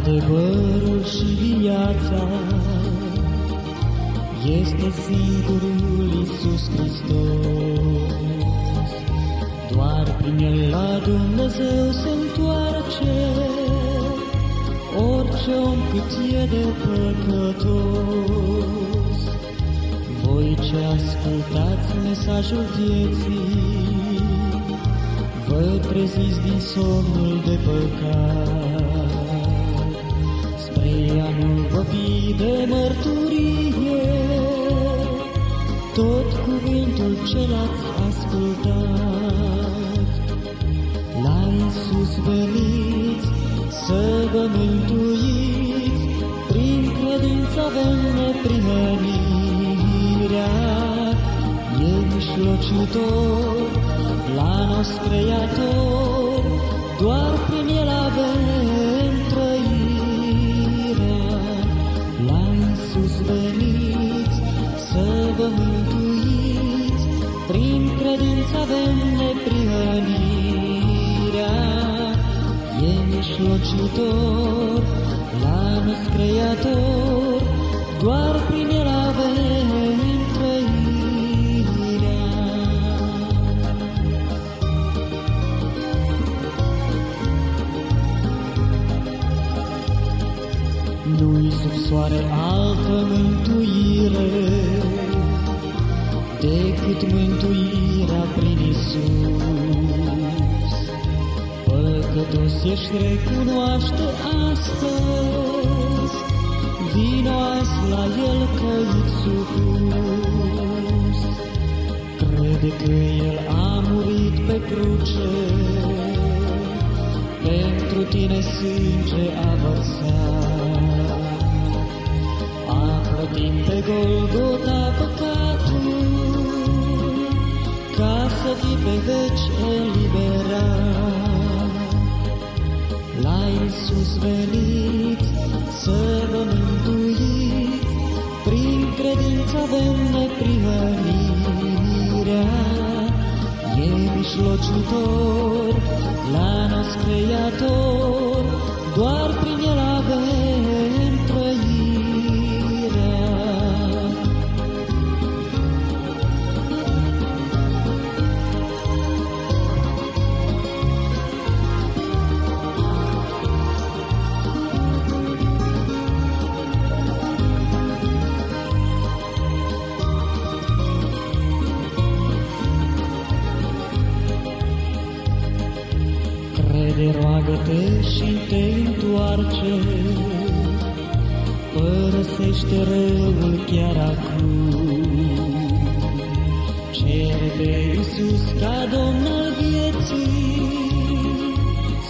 Adevărul și viața este singurul Iisus Hristos. Doar prin El la Dumnezeu se întoarce orice om cât e de păcătos. Voi ce ascultați mesajul vieții, vă treziți din somnul de păcat. Spre anul vă de mărturie, tot cuvântul ce l-ați ascultat. La Iisus veniți să vă mântuiți, prin credință avem neprihănirea. E mișlocitor la nos veniți să vă mântuiți, prin credință avem neprihănirea. E mișlocitor la nos Creator, doar prin Nu-i sub soare altă mântuire decât mântuirea prin Isus. Păcătos ești, recunoaște astăzi, vino azi la El căit supus. Crede că El a murit pe cruce, pentru tine sânge a vărsat. A plătit pe Golgota păcatul, ca să fii pe veci eliberat. La Iisus venit să vă mântuiți, prin credință avem neprihănirea. E mișlocitor la nos Creator, doar prin roagă-te și te întoarce, părăsește răul chiar acum. Cere pe Iisus ca Domn al vieții,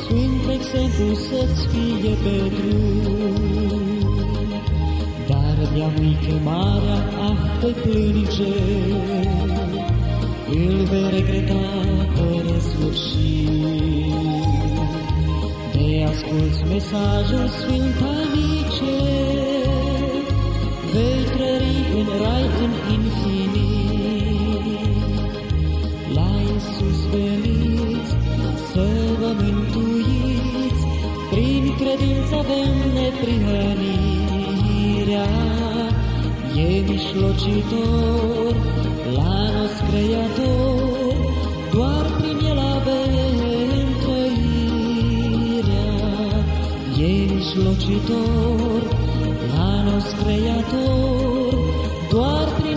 Sfânt exemplu să-ți fie pe drum. Dar de-a chemarea, ah, te plânge, îl vei regreta fără sfârșit. De asculți mesajul sfânt amice, vei trăi în rai în infinit. La Iisus veniți să vă mântuiți, prin credință avem neprihănirea. E mișlocitor mișlocitor la nos Creator, doar prin